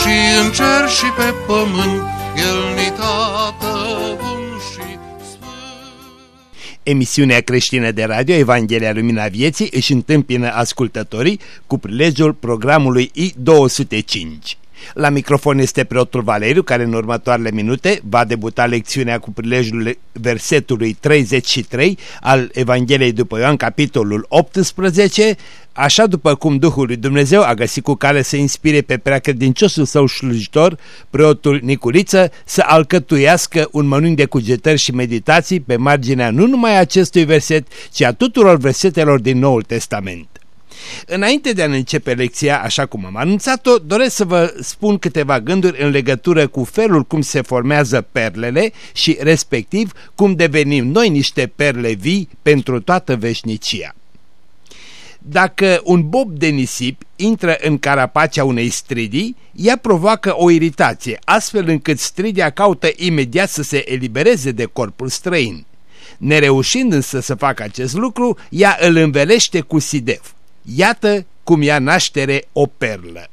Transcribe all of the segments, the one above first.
și în cer și pe pământ, El ni tată bun și sfânt. Emisiunea creștină de radio Evanghelia Lumina Vieții își întâmpină ascultătorii cu prilejul programului I-205. La microfon este preotul Valeriu, care în următoarele minute va debuta lecțiunea cu prilejul versetului 33 al Evangheliei după Ioan, capitolul 18, așa după cum Duhul lui Dumnezeu a găsit cu cale să inspire pe preacredinciosul său slujitor, preotul Niculiță, să alcătuiască un mănânc de cugetări și meditații pe marginea nu numai acestui verset, ci a tuturor versetelor din Noul Testament. Înainte de a începe lecția, așa cum am anunțat-o, doresc să vă spun câteva gânduri în legătură cu felul cum se formează perlele și, respectiv, cum devenim noi niște perle vii pentru toată veșnicia. Dacă un bob de nisip intră în carapacea unei stridii, ea provoacă o iritație, astfel încât stridia caută imediat să se elibereze de corpul străin. Nereușind însă să facă acest lucru, ea îl învelește cu sidef. Iată cum ia naștere o perlă.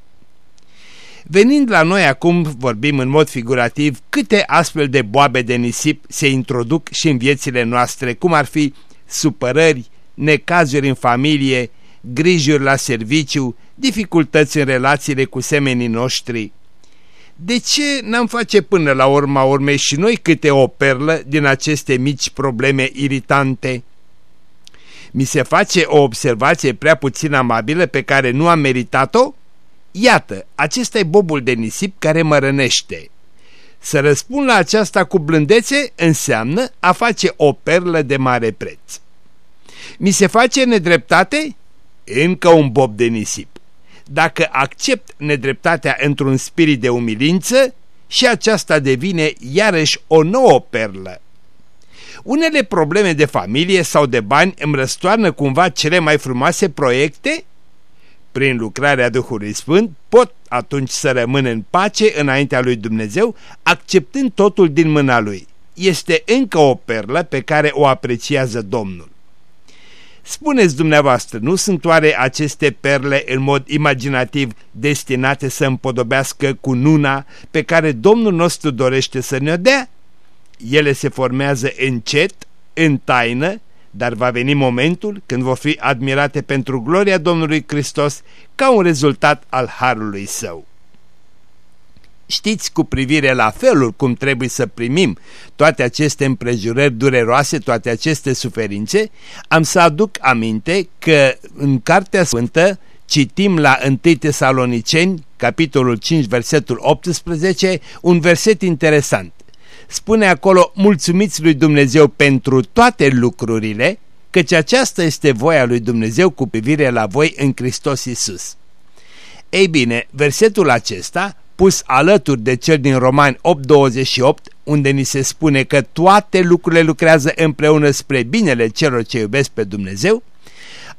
Venind la noi acum, vorbim în mod figurativ câte astfel de boabe de nisip se introduc și în viețile noastre, cum ar fi supărări, necazuri în familie, grijuri la serviciu, dificultăți în relațiile cu semenii noștri. De ce n-am face până la urma urmei și noi câte o perlă din aceste mici probleme iritante? mi se face o observație prea puțin amabilă pe care nu am meritat-o? Iată, acesta e bobul de nisip care mă rănește. Să răspund la aceasta cu blândețe înseamnă a face o perlă de mare preț. Mi se face nedreptate? Încă un bob de nisip. Dacă accept nedreptatea într-un spirit de umilință, și aceasta devine iarăși o nouă perlă. Unele probleme de familie sau de bani îmi răstoarnă cumva cele mai frumoase proiecte? Prin lucrarea Duhului Sfânt pot atunci să rămân în pace înaintea lui Dumnezeu, acceptând totul din mâna lui. Este încă o perlă pe care o apreciază Domnul. Spuneți dumneavoastră, nu sunt oare aceste perle în mod imaginativ destinate să împodobească cu nuna pe care Domnul nostru dorește să ne-o dea? ele se formează încet, în taină, dar va veni momentul când vor fi admirate pentru gloria Domnului Hristos ca un rezultat al Harului Său. Știți cu privire la felul cum trebuie să primim toate aceste împrejurări dureroase, toate aceste suferințe, am să aduc aminte că în Cartea Sfântă citim la 1 Tesaloniceni, capitolul 5, versetul 18, un verset interesant spune acolo mulțumiți lui Dumnezeu pentru toate lucrurile, căci aceasta este voia lui Dumnezeu cu privire la voi în Hristos Isus. Ei bine, versetul acesta, pus alături de cel din Romani 8.28, unde ni se spune că toate lucrurile lucrează împreună spre binele celor ce iubesc pe Dumnezeu,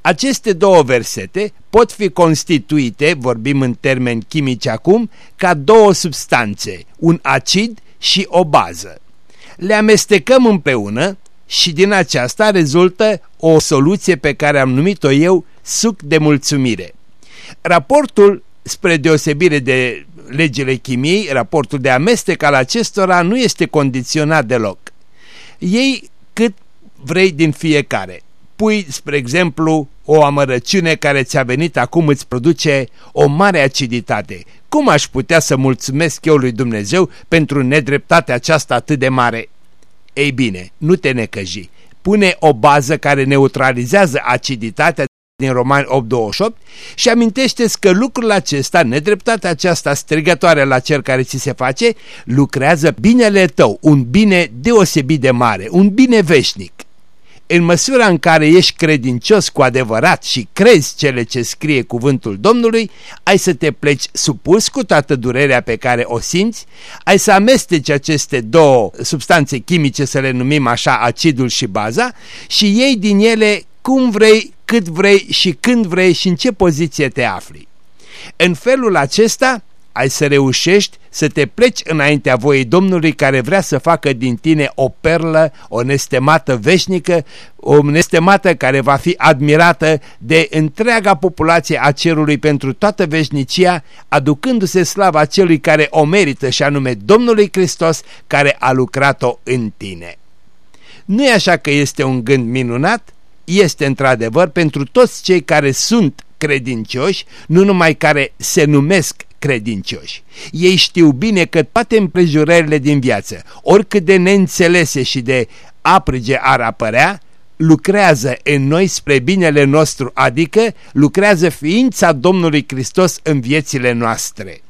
aceste două versete pot fi constituite, vorbim în termeni chimici acum, ca două substanțe, un acid și o bază. Le amestecăm împreună și din aceasta rezultă o soluție pe care am numit-o eu suc de mulțumire. Raportul, spre deosebire de legile chimiei, raportul de amestec al acestora nu este condiționat deloc. Ei cât vrei din fiecare. Pui, spre exemplu, o amărăciune care ți-a venit acum îți produce o mare aciditate. Cum aș putea să mulțumesc eu lui Dumnezeu pentru nedreptatea aceasta atât de mare? Ei bine, nu te necăji. Pune o bază care neutralizează aciditatea din Romani 8.28 și amintește că lucrul acesta, nedreptatea aceasta strigătoare la cer care ți se face, lucrează binele tău, un bine deosebit de mare, un bine veșnic. În măsura în care ești credincios cu adevărat și crezi cele ce scrie cuvântul Domnului, ai să te pleci supus cu toată durerea pe care o simți, ai să amesteci aceste două substanțe chimice, să le numim așa acidul și baza, și iei din ele cum vrei, cât vrei și când vrei și în ce poziție te afli. În felul acesta ai să reușești să te pleci înaintea voii Domnului care vrea să facă din tine o perlă, o nestemată veșnică, o nestemată care va fi admirată de întreaga populație a cerului pentru toată veșnicia, aducându-se slava celui care o merită și anume Domnului Hristos care a lucrat-o în tine. Nu e așa că este un gând minunat? Este într-adevăr pentru toți cei care sunt credincioși, nu numai care se numesc credincioși. Ei știu bine că toate împrejurările din viață, oricât de neînțelese și de aprige ar apărea, lucrează în noi spre binele nostru, adică lucrează ființa Domnului Hristos în viețile noastre.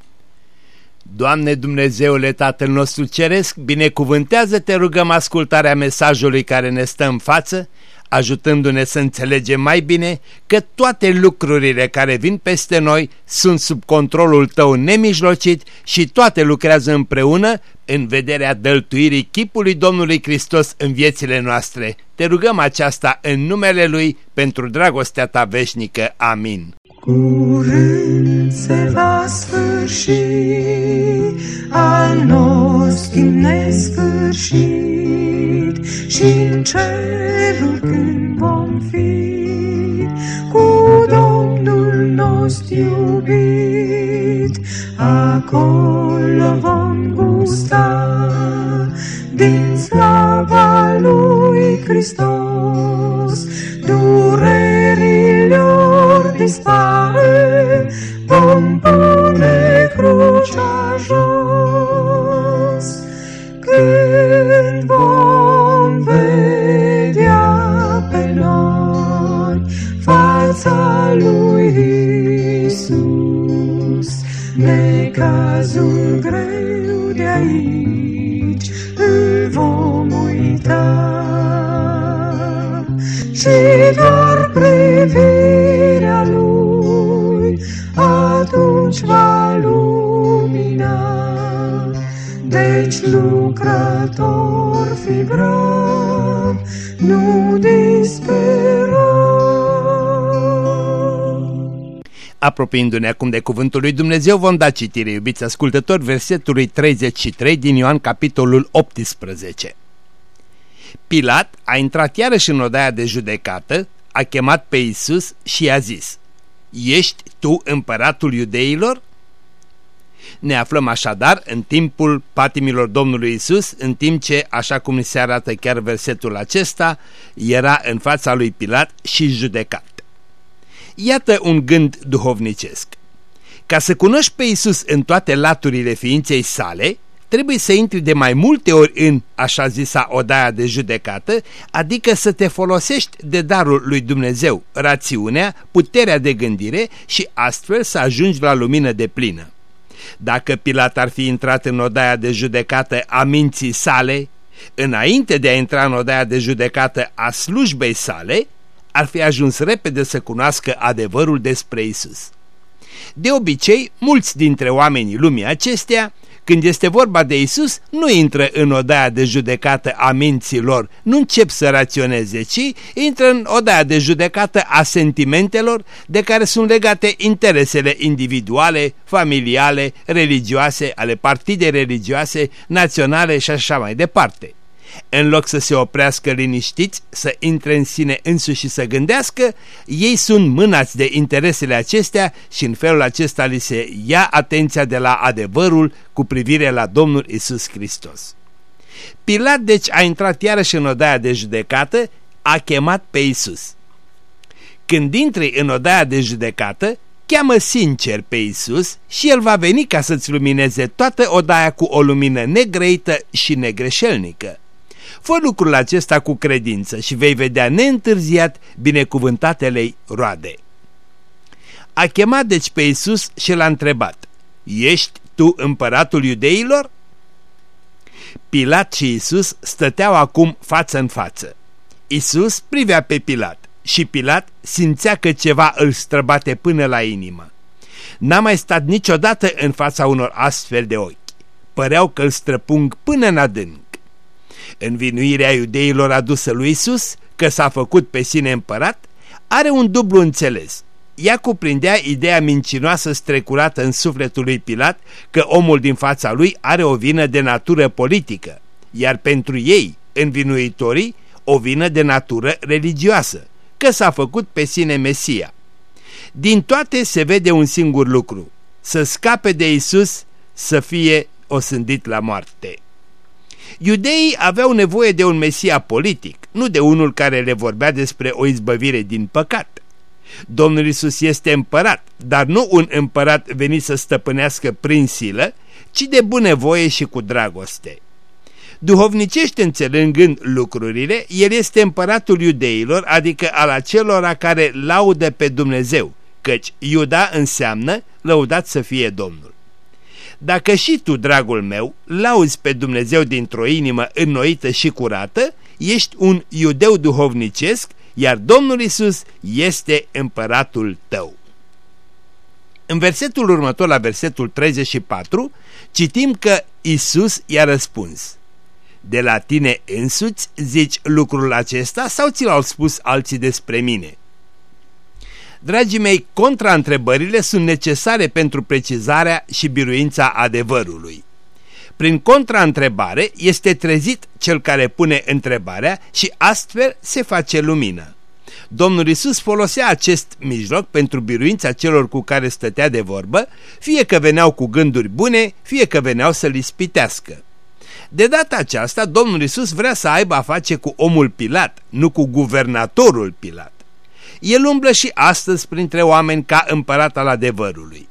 Doamne Dumnezeule Tatăl nostru Ceresc, binecuvântează-te rugăm ascultarea mesajului care ne stă în față, ajutându-ne să înțelegem mai bine că toate lucrurile care vin peste noi sunt sub controlul tău nemijlocit și toate lucrează împreună în vederea dăltuirii chipului Domnului Hristos în viețile noastre. Te rugăm aceasta în numele Lui pentru dragostea ta veșnică. Amin. Curând se va sfârși al nostru nesfârșit. Și în cerul când vom fi cu Domnul nostru iubit, acolo vom gusta din slava lui Hristos. Durerilor dispare, vom pune crucea jos. Când vom vedea pe noi fața lui Isus, necazul greu de aici îl vom uita și doar privirea atunci va lumina. Deci lucrător fi brav, nu dispera. Apropiindu-ne acum de cuvântul lui Dumnezeu, vom da citire, iubiți ascultători, versetului 33 din Ioan, capitolul 18. Pilat a intrat iarăși în odaia de judecată, a chemat pe Isus și i-a zis, Ești tu împăratul iudeilor? Ne aflăm așadar în timpul patimilor Domnului Isus, în timp ce, așa cum se arată chiar versetul acesta, era în fața lui Pilat și judecat. Iată un gând duhovnicesc. Ca să cunoști pe Isus în toate laturile ființei sale, trebuie să intri de mai multe ori în așa zisa odaia de judecată, adică să te folosești de darul lui Dumnezeu, rațiunea, puterea de gândire și astfel să ajungi la lumină de plină. Dacă Pilat ar fi intrat în odaia de judecată a minții sale, înainte de a intra în odaia de judecată a slujbei sale, ar fi ajuns repede să cunoască adevărul despre Isus. De obicei, mulți dintre oamenii lumii acestea când este vorba de Isus, nu intră în odaia de judecată a minților, nu încep să raționeze, ci intră în odaia de judecată a sentimentelor de care sunt legate interesele individuale, familiale, religioase, ale partidei religioase, naționale și așa mai departe. În loc să se oprească liniștiți, să intre în sine însuși și să gândească, ei sunt mânați de interesele acestea și în felul acesta li se ia atenția de la adevărul cu privire la Domnul Isus Hristos. Pilat deci a intrat iarăși în odaia de judecată, a chemat pe Isus. Când intri în odaia de judecată, cheamă sincer pe Isus și el va veni ca să-ți lumineze toată odaia cu o lumină negreită și negreșelnică. Fă lucrul acesta cu credință și vei vedea neîntârziat binecuvântatele roade. A chemat deci pe Iisus și l-a întrebat, Ești tu împăratul iudeilor? Pilat și Iisus stăteau acum față în față. Isus privea pe Pilat și Pilat simțea că ceva îl străbate până la inimă. N-a mai stat niciodată în fața unor astfel de ochi. Păreau că îl străpung până în adânc. Învinuirea iudeilor adusă lui Isus, că s-a făcut pe sine împărat, are un dublu înțeles. Ea cuprindea ideea mincinoasă strecurată în sufletul lui Pilat că omul din fața lui are o vină de natură politică, iar pentru ei, învinuitorii, o vină de natură religioasă, că s-a făcut pe sine Mesia. Din toate se vede un singur lucru, să scape de Isus, să fie osândit la moarte. Iudeii aveau nevoie de un Mesia politic, nu de unul care le vorbea despre o izbăvire din păcat. Domnul Isus este împărat, dar nu un împărat venit să stăpânească prin silă, ci de bunăvoie și cu dragoste. Duhovnicește înțelegând lucrurile, el este împăratul iudeilor, adică al acelora care laudă pe Dumnezeu, căci Iuda înseamnă lăudat să fie Domnul. Dacă și tu, dragul meu, lauzi pe Dumnezeu dintr-o inimă înnoită și curată, ești un iudeu duhovnicesc, iar Domnul Isus este împăratul tău. În versetul următor, la versetul 34, citim că Isus i-a răspuns De la tine însuți zici lucrul acesta sau ți l-au spus alții despre mine? Dragii mei, contraîntrebările sunt necesare pentru precizarea și biruința adevărului. Prin contraîntrebare este trezit cel care pune întrebarea și astfel se face lumină. Domnul Isus folosea acest mijloc pentru biruința celor cu care stătea de vorbă, fie că veneau cu gânduri bune, fie că veneau să-l ispitească. De data aceasta, Domnul Isus vrea să aibă a face cu omul Pilat, nu cu guvernatorul Pilat. El umblă și astăzi printre oameni ca împărat al adevărului.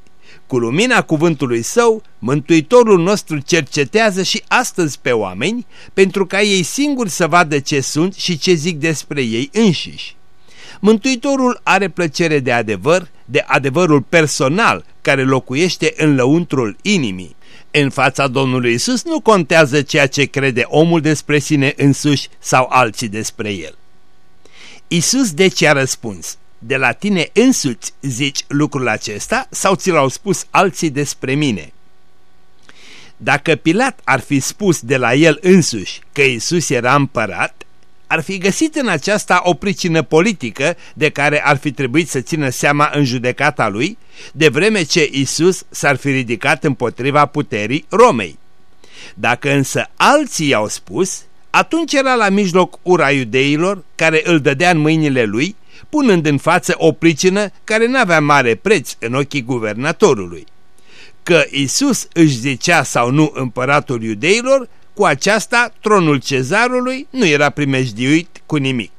Cu lumina cuvântului său, Mântuitorul nostru cercetează și astăzi pe oameni pentru ca ei singuri să vadă ce sunt și ce zic despre ei înșiși. Mântuitorul are plăcere de adevăr, de adevărul personal care locuiește în lăuntrul inimii. În fața Domnului Isus nu contează ceea ce crede omul despre sine însuși sau alții despre el. Isus deci a răspuns, de la tine însuți zici lucrul acesta sau ți l-au spus alții despre mine? Dacă Pilat ar fi spus de la el însuși că Isus era împărat, ar fi găsit în aceasta o pricină politică de care ar fi trebuit să țină seama în judecata lui, de vreme ce Isus s-ar fi ridicat împotriva puterii Romei. Dacă însă alții i-au spus, atunci era la mijloc ura iudeilor care îl dădea în mâinile lui, punând în față o pricină care n-avea mare preț în ochii guvernatorului. Că Isus își zicea sau nu împăratul iudeilor, cu aceasta tronul cezarului nu era primejdiuit cu nimic.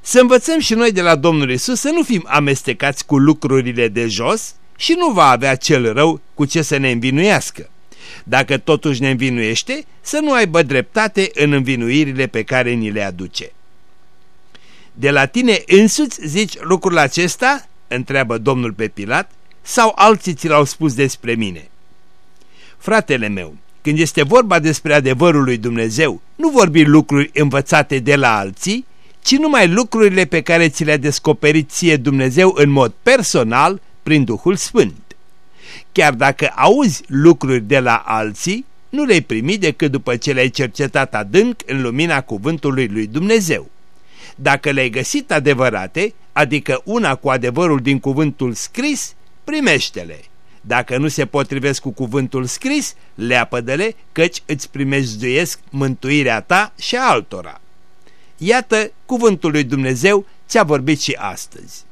Să învățăm și noi de la Domnul Isus să nu fim amestecați cu lucrurile de jos și nu va avea cel rău cu ce să ne învinuiască. Dacă totuși ne învinuiește, să nu aibă dreptate în învinuirile pe care ni le aduce. De la tine însuți zici lucrul acesta? întreabă Domnul pe Pilat, sau alții ți l-au spus despre mine? Fratele meu, când este vorba despre adevărul lui Dumnezeu, nu vorbi lucruri învățate de la alții, ci numai lucrurile pe care ți le-a descoperit ție Dumnezeu în mod personal prin Duhul Sfânt. Chiar dacă auzi lucruri de la alții, nu le-ai primi decât după ce le-ai cercetat adânc în lumina cuvântului lui Dumnezeu. Dacă le-ai găsit adevărate, adică una cu adevărul din cuvântul scris, primește-le. Dacă nu se potrivesc cu cuvântul scris, leapădă-le, căci îți primejduiesc mântuirea ta și a altora. Iată, cuvântul lui Dumnezeu ți-a vorbit și astăzi.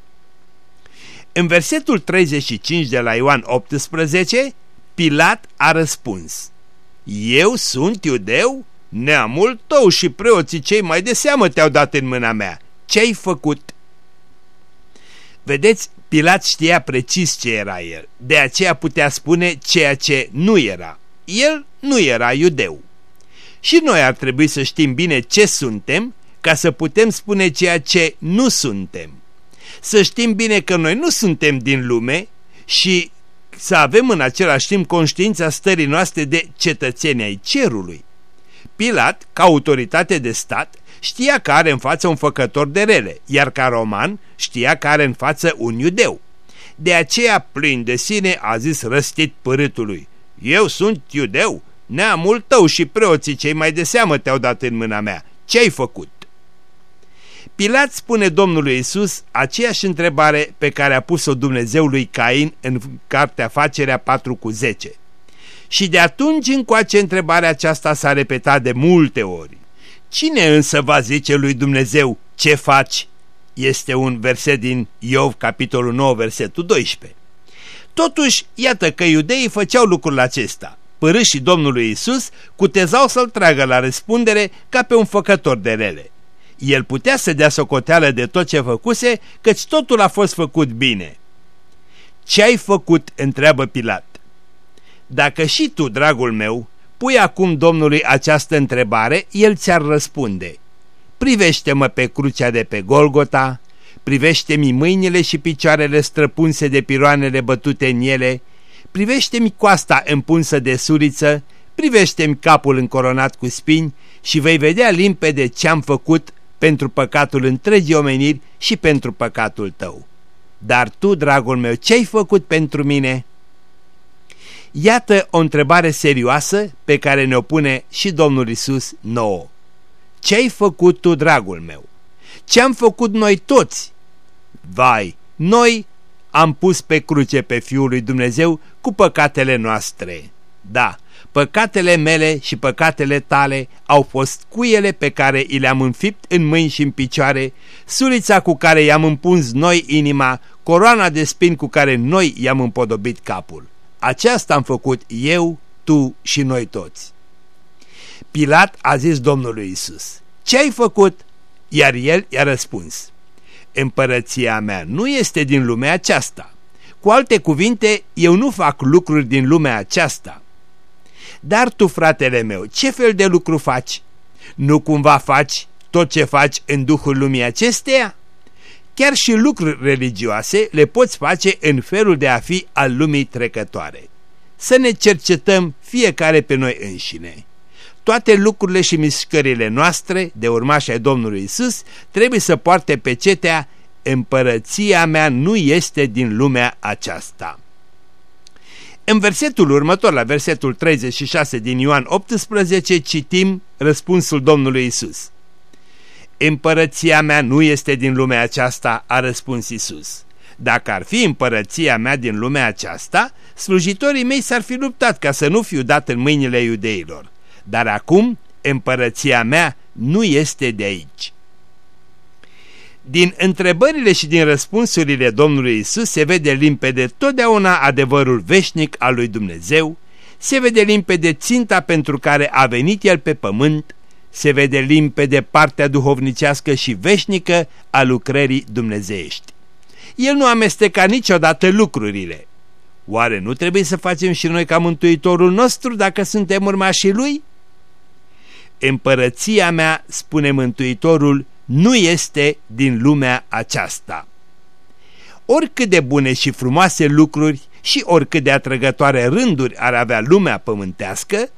În versetul 35 de la Ioan 18, Pilat a răspuns, Eu sunt iudeu? Neamul tău și preoții cei mai de seamă te-au dat în mâna mea. Ce-ai făcut? Vedeți, Pilat știa precis ce era el, de aceea putea spune ceea ce nu era. El nu era iudeu. Și noi ar trebui să știm bine ce suntem ca să putem spune ceea ce nu suntem să știm bine că noi nu suntem din lume și să avem în același timp conștiința stării noastre de cetățeni ai cerului. Pilat, ca autoritate de stat, știa că are în față un făcător de rele, iar ca roman știa că are în față un iudeu. De aceea, plin de sine, a zis răstit părâtului, Eu sunt iudeu, neamul tău și preoții cei mai de seamă te-au dat în mâna mea. Ce-ai făcut? Pilat spune Domnului Isus aceeași întrebare pe care a pus-o Dumnezeului Cain în cartea Facerea 4 cu 10. Și de atunci încoace întrebarea aceasta s-a repetat de multe ori. Cine însă va zice lui Dumnezeu ce faci? Este un verset din Iov, capitolul 9, versetul 12. Totuși, iată că iudeii făceau lucrul acesta. Părâșii Domnului Isus cutezau să-l tragă la răspundere ca pe un făcător de rele. El putea să dea socoteală de tot ce făcuse, căci totul a fost făcut bine. Ce ai făcut?" întreabă Pilat. Dacă și tu, dragul meu, pui acum Domnului această întrebare, el ți-ar răspunde. Privește-mă pe crucea de pe Golgota, privește-mi mâinile și picioarele străpunse de piroanele bătute în ele, privește-mi coasta împunsă de suriță, privește-mi capul încoronat cu spini și vei vedea limpede ce-am făcut pentru păcatul întregii omeniri și pentru păcatul tău. Dar tu, dragul meu, ce-ai făcut pentru mine?" Iată o întrebare serioasă pe care ne-o pune și Domnul Isus nouă. Ce-ai făcut tu, dragul meu? Ce-am făcut noi toți? Vai, noi am pus pe cruce pe Fiul lui Dumnezeu cu păcatele noastre. Da, păcatele mele și păcatele tale au fost cuiele pe care i le-am înfipt în mâini și în picioare, surița cu care i-am împuns noi inima, coroana de spin cu care noi i-am împodobit capul. Aceasta am făcut eu, tu și noi toți. Pilat a zis Domnului Isus: Ce ai făcut? Iar el i-a răspuns, Împărăția mea nu este din lumea aceasta. Cu alte cuvinte, eu nu fac lucruri din lumea aceasta. Dar tu, fratele meu, ce fel de lucru faci? Nu cumva faci tot ce faci în duhul lumii acesteia? Chiar și lucruri religioase le poți face în felul de a fi al lumii trecătoare. Să ne cercetăm fiecare pe noi înșine. Toate lucrurile și mișcările noastre, de urmași ai Domnului Isus, trebuie să poarte pe cetea Împărăția mea nu este din lumea aceasta. În versetul următor, la versetul 36 din Ioan 18, citim răspunsul Domnului Isus. Împărăția mea nu este din lumea aceasta, a răspuns Isus. Dacă ar fi împărăția mea din lumea aceasta, slujitorii mei s-ar fi luptat ca să nu fiu dat în mâinile iudeilor. Dar acum împărăția mea nu este de aici. Din întrebările și din răspunsurile Domnului Isus se vede limpede totdeauna adevărul veșnic al lui Dumnezeu, se vede limpede ținta pentru care a venit El pe pământ, se vede limpede partea duhovnicească și veșnică a lucrării dumnezeiești. El nu amesteca niciodată lucrurile. Oare nu trebuie să facem și noi ca Mântuitorul nostru dacă suntem urmașii Lui? Împărăția mea, spune Mântuitorul, nu este din lumea aceasta. Oricât de bune și frumoase lucruri și oricât de atrăgătoare rânduri ar avea lumea pământească,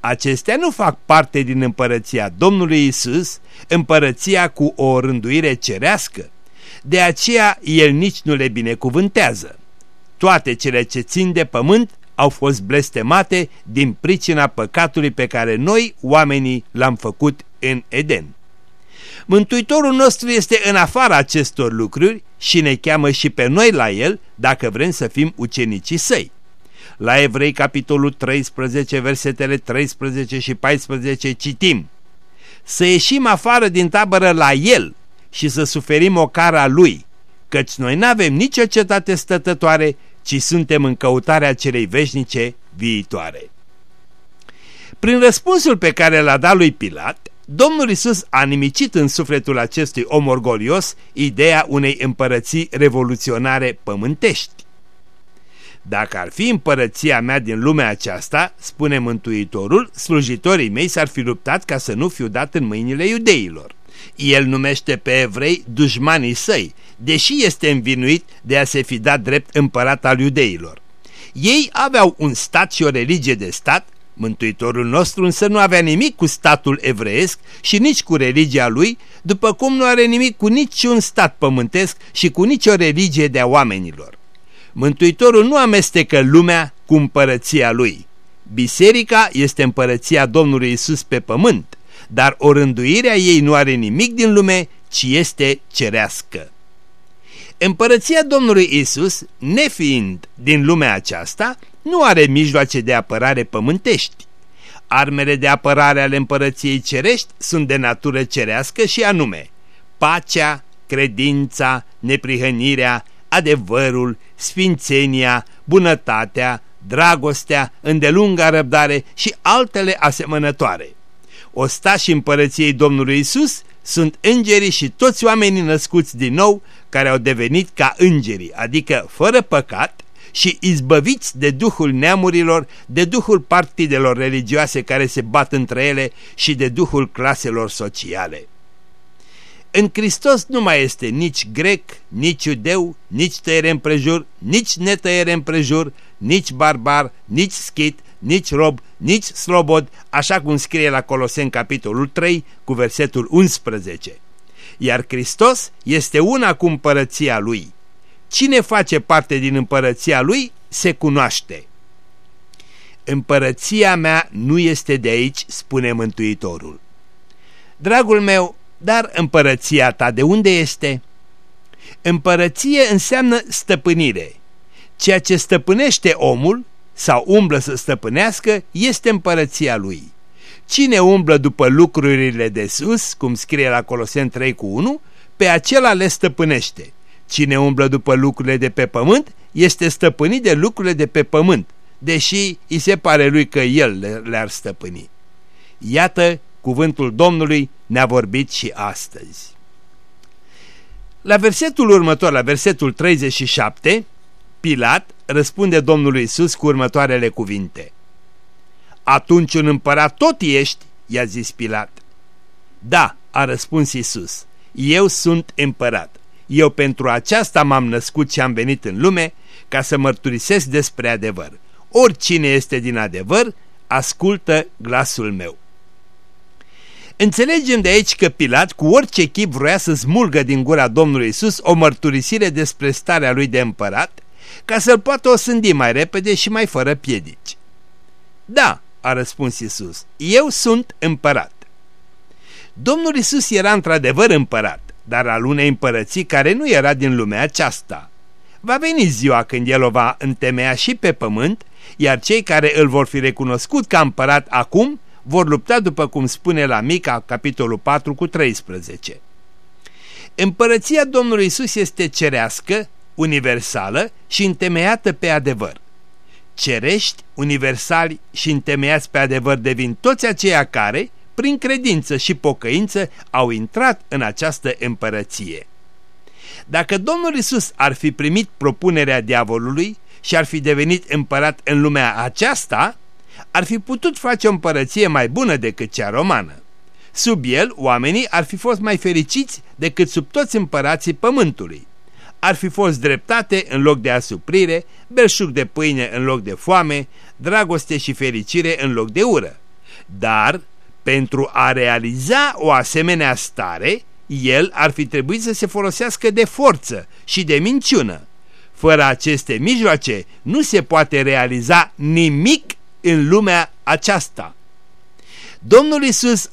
acestea nu fac parte din împărăția Domnului Isus, împărăția cu o rânduire cerească. De aceea el nici nu le binecuvântează. Toate cele ce țin de pământ au fost blestemate din pricina păcatului pe care noi, oamenii, l-am făcut în Eden. Mântuitorul nostru este în afara acestor lucruri și ne cheamă și pe noi la el dacă vrem să fim ucenicii săi. La Evrei, capitolul 13, versetele 13 și 14 citim Să ieșim afară din tabără la el și să suferim o cara lui, căci noi n-avem nicio cetate stătătoare, ci suntem în căutarea celei veșnice viitoare. Prin răspunsul pe care l-a dat lui Pilat, Domnul Isus a nimicit în sufletul acestui om orgolios ideea unei împărății revoluționare pământești. Dacă ar fi împărăția mea din lumea aceasta, spune Mântuitorul, slujitorii mei s-ar fi luptat ca să nu fiu dat în mâinile iudeilor. El numește pe evrei dușmanii săi, deși este învinuit de a se fi dat drept împărat al iudeilor. Ei aveau un stat și o religie de stat Mântuitorul nostru însă nu avea nimic cu statul evreiesc și nici cu religia lui, după cum nu are nimic cu niciun stat pământesc și cu nicio religie de-a oamenilor. Mântuitorul nu amestecă lumea cu împărăția lui. Biserica este împărăția Domnului Isus pe pământ, dar o rânduirea ei nu are nimic din lume, ci este cerească. Împărăția Domnului Isus, nefiind din lumea aceasta, nu are mijloace de apărare pământești. Armele de apărare ale împărăției cerești sunt de natură cerească și anume pacea, credința, neprihănirea, adevărul, sfințenia, bunătatea, dragostea, îndelunga răbdare și altele asemănătoare. Ostașii împărăției Domnului Isus sunt îngerii și toți oamenii născuți din nou care au devenit ca îngerii, adică fără păcat și izbăviți de duhul neamurilor, de duhul partidelor religioase care se bat între ele și de duhul claselor sociale. În Hristos nu mai este nici grec, nici iudeu, nici tăiere împrejur, nici netăiere împrejur, nici barbar, nici schit, nici rob, nici slobod, așa cum scrie la Coloseni capitolul 3 cu versetul 11. Iar Hristos este una cu împărăția Lui. Cine face parte din împărăția Lui se cunoaște. Împărăția mea nu este de aici, spune Mântuitorul. Dragul meu, dar împărăția ta de unde este? Împărăție înseamnă stăpânire. Ceea ce stăpânește omul sau umblă să stăpânească este împărăția lui. Cine umblă după lucrurile de sus, cum scrie la Coloseni 3 cu 1, pe acela le stăpânește. Cine umblă după lucrurile de pe pământ, este stăpânit de lucrurile de pe pământ, deși îi se pare lui că el le-ar stăpâni. Iată, cuvântul Domnului ne-a vorbit și astăzi. La versetul următor, la versetul 37, Pilat răspunde Domnului Isus cu următoarele cuvinte. Atunci un împărat tot ești, i-a zis Pilat. Da, a răspuns Isus, eu sunt împărat. Eu pentru aceasta m-am născut și am venit în lume ca să mărturisesc despre adevăr. Oricine este din adevăr, ascultă glasul meu. Înțelegem de aici că Pilat cu orice chip vroia să smulgă din gura Domnului Isus o mărturisire despre starea lui de împărat, ca să-l poată osândi mai repede și mai fără piedici. Da, a răspuns Isus, eu sunt împărat. Domnul Isus era într-adevăr împărat, dar al unei împărății care nu era din lumea aceasta. Va veni ziua când el o va întemeia și pe pământ, iar cei care îl vor fi recunoscut ca împărat acum vor lupta după cum spune la Mica, capitolul 4 cu 13. Împărăția Domnului Isus este cerească, universală și întemeiată pe adevăr. Cerești, universali și întemeiați pe adevăr devin toți aceia care, prin credință și pocăință, au intrat în această împărăție. Dacă Domnul Isus ar fi primit propunerea diavolului și ar fi devenit împărat în lumea aceasta, ar fi putut face o împărăție mai bună decât cea romană. Sub el, oamenii ar fi fost mai fericiți decât sub toți împărații pământului. Ar fi fost dreptate în loc de asuprire, belșug de pâine în loc de foame, dragoste și fericire în loc de ură. Dar, pentru a realiza o asemenea stare, el ar fi trebuit să se folosească de forță și de minciună. Fără aceste mijloace nu se poate realiza nimic în lumea aceasta. Domnul Isus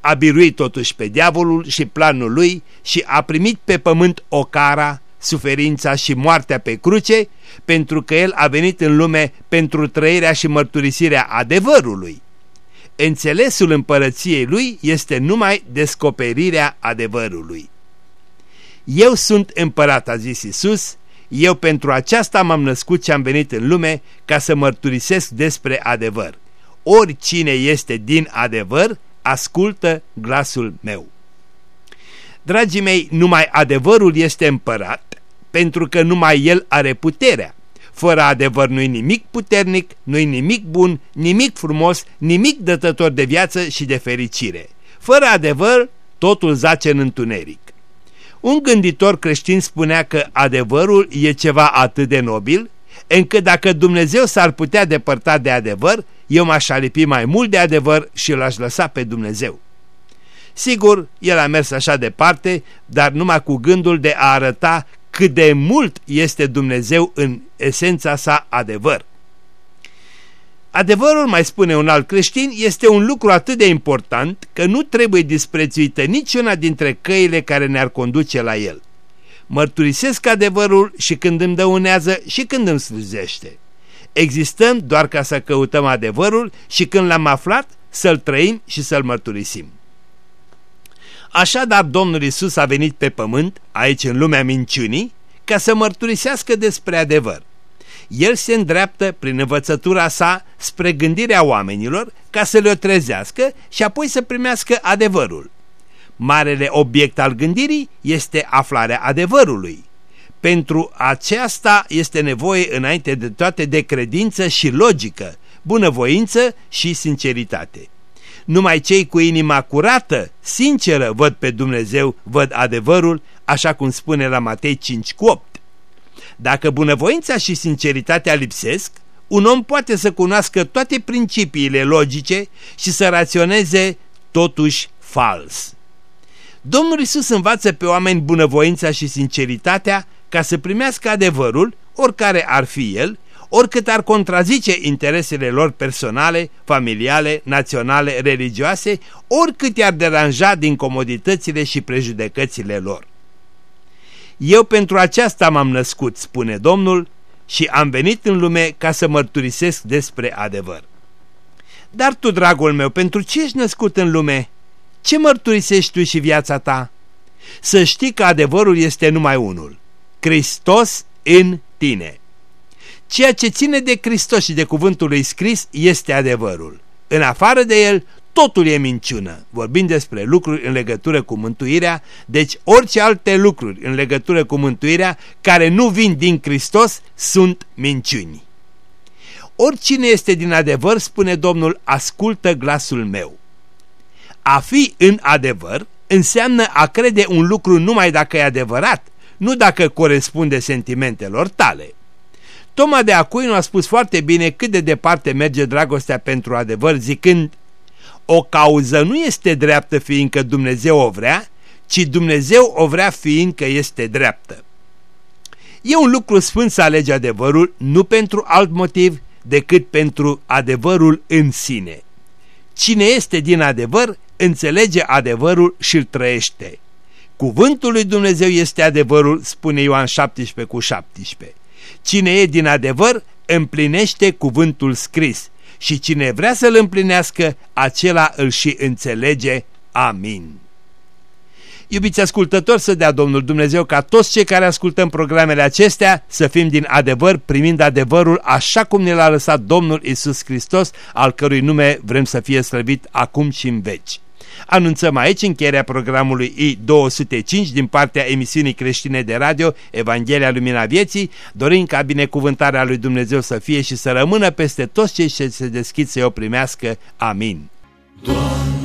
a biruit totuși pe diavolul și planul lui și a primit pe pământ ocara, suferința și moartea pe cruce, pentru că el a venit în lume pentru trăirea și mărturisirea adevărului. Înțelesul împărăției lui este numai descoperirea adevărului. Eu sunt împărat, a zis Isus, eu pentru aceasta m-am născut și am venit în lume ca să mărturisesc despre adevăr. Oricine este din adevăr, ascultă glasul meu. Dragii mei, numai adevărul este împărat, pentru că numai el are puterea. Fără adevăr nu-i nimic puternic, nu-i nimic bun, nimic frumos, nimic dătător de viață și de fericire. Fără adevăr, totul zace în întuneric. Un gânditor creștin spunea că adevărul e ceva atât de nobil, încât dacă Dumnezeu s-ar putea depărta de adevăr, eu m-aș alipi mai mult de adevăr și l-aș lăsa pe Dumnezeu. Sigur, el a mers așa departe, dar numai cu gândul de a arăta cât de mult este Dumnezeu în esența sa adevăr. Adevărul, mai spune un alt creștin, este un lucru atât de important că nu trebuie disprețuită niciuna dintre căile care ne-ar conduce la el. Mărturisesc adevărul și când îmi dăunează și când îmi slujește. Existăm doar ca să căutăm adevărul și când l-am aflat să-l trăim și să-l mărturisim. Așadar Domnul Isus a venit pe pământ, aici în lumea minciunii, ca să mărturisească despre adevăr. El se îndreaptă prin învățătura sa spre gândirea oamenilor ca să le trezească și apoi să primească adevărul. Marele obiect al gândirii este aflarea adevărului. Pentru aceasta este nevoie înainte de toate de credință și logică, bunăvoință și sinceritate. Numai cei cu inima curată, sinceră, văd pe Dumnezeu, văd adevărul, așa cum spune la Matei 5 cu 8. Dacă bunăvoința și sinceritatea lipsesc, un om poate să cunoască toate principiile logice și să raționeze totuși fals. Domnul Isus învață pe oameni bunăvoința și sinceritatea ca să primească adevărul, oricare ar fi el, oricât ar contrazice interesele lor personale, familiale, naționale, religioase, oricât i-ar deranja din comoditățile și prejudecățile lor. Eu pentru aceasta m-am născut, spune Domnul, și am venit în lume ca să mărturisesc despre adevăr. Dar tu, dragul meu, pentru ce ești născut în lume? Ce mărturisești tu și viața ta? Să știi că adevărul este numai unul. Hristos în tine. Ceea ce ține de Hristos și de cuvântul lui scris este adevărul. În afară de el, totul e minciună. Vorbim despre lucruri în legătură cu mântuirea, deci orice alte lucruri în legătură cu mântuirea care nu vin din Hristos sunt minciuni. Oricine este din adevăr, spune Domnul, ascultă glasul meu. A fi în adevăr înseamnă a crede un lucru numai dacă e adevărat, nu dacă corespunde sentimentelor tale. Toma de Acuinu a spus foarte bine cât de departe merge dragostea pentru adevăr, zicând O cauză nu este dreaptă fiindcă Dumnezeu o vrea, ci Dumnezeu o vrea fiindcă este dreaptă. E un lucru sfânt să alegi adevărul, nu pentru alt motiv decât pentru adevărul în sine. Cine este din adevăr, înțelege adevărul și îl trăiește. Cuvântul lui Dumnezeu este adevărul, spune Ioan 17 cu 17. Cine e din adevăr, împlinește cuvântul scris și cine vrea să-l împlinească, acela îl și înțelege. Amin. Iubiți ascultători, să dea Domnul Dumnezeu ca toți cei care ascultăm programele acestea să fim din adevăr, primind adevărul așa cum ne l-a lăsat Domnul Isus Hristos, al cărui nume vrem să fie slăvit acum și în veci. Anunțăm aici încheierea programului I-205 din partea emisiunii creștine de radio Evanghelia Lumina Vieții, dorind ca binecuvântarea lui Dumnezeu să fie și să rămână peste toți cei ce se deschid să o primească. Amin. Doamne!